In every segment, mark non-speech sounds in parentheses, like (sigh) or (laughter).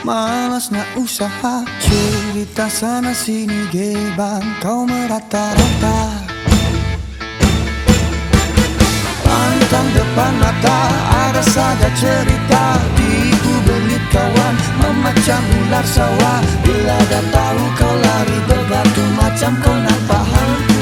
Malas nak usaha. Cerita sana sini gebang. Kau merata-rata. Pantang depan mata. Ada saja cerita. Tipu belit kawan. Memacam ular sawah. Bila dah tahu kau lari Berbatu macam kau nampak hantu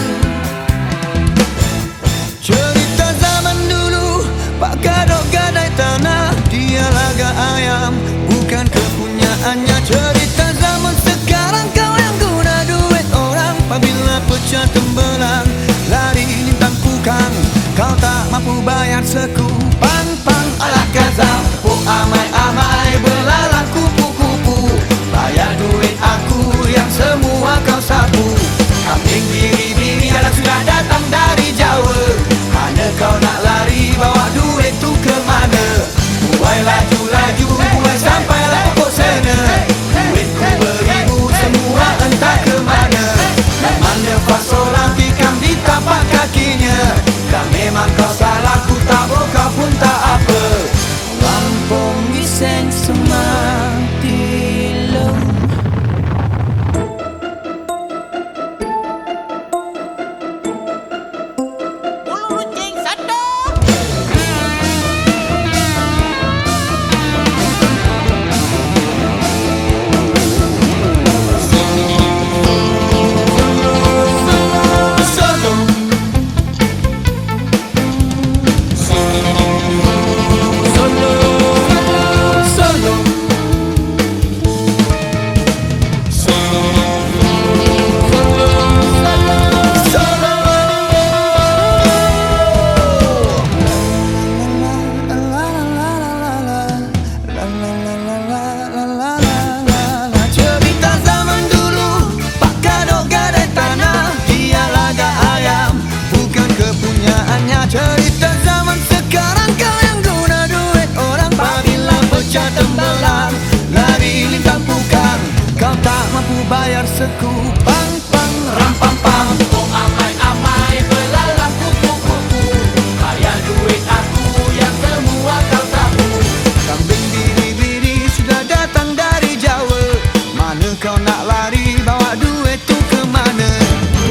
kau nak lari Bawa duit tu ke mana?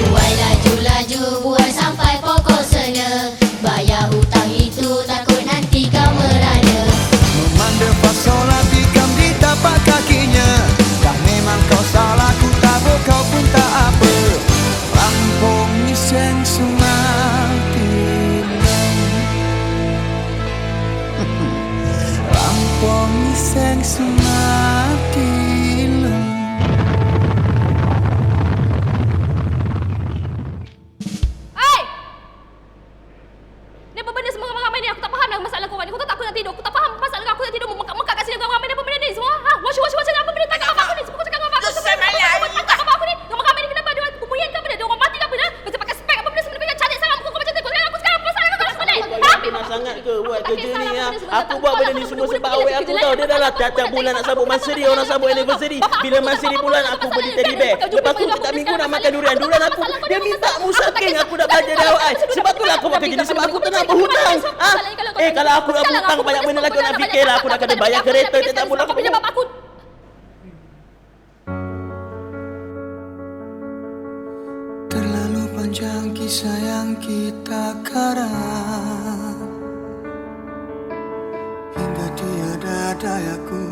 Buai laju-laju buai sampai pokok sana Bayar hutang itu takut nanti kau merana. Memanda fasola tikam di tapak kakinya. Dah memang kau salah Ku tabur kau pun tak apa. Lampung iseng semati Lampung (laughs) iseng semati buat Tak kerja ni ya. Aku buat benda ni semua sebab kerja aku tahu dia dah lah tiap-tiap tak bulan nak sambut manseri, orang sambut anniversary. Bila manseri tak bulan aku beli ni. teddy bear. Lepas tu tak minggu nak makan durian. Durian Aku dia minta ni. musaking Aku dah belanja dah awak. Sebab tu lah aku tak pakai kisah. gini sebab aku tak nak Aku berhutang. kau Eh kalau aku kisah. berhutang banyak benda lagi nak fikir lah. Aku nak kena bayar kereta tiap bulan aku Apa penyebab aku? Terlalu panjang kisah yang kita karang dayaku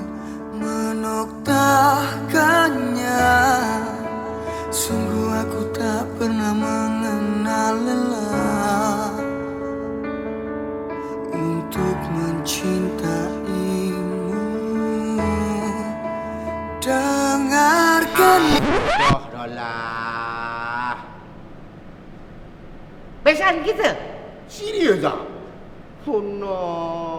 menoktahkannya Sungguh aku tak pernah mengenal lelah Untuk mencintaimu Dengarkan Dah dah lah. Besan kita? Serius tak? Oh no.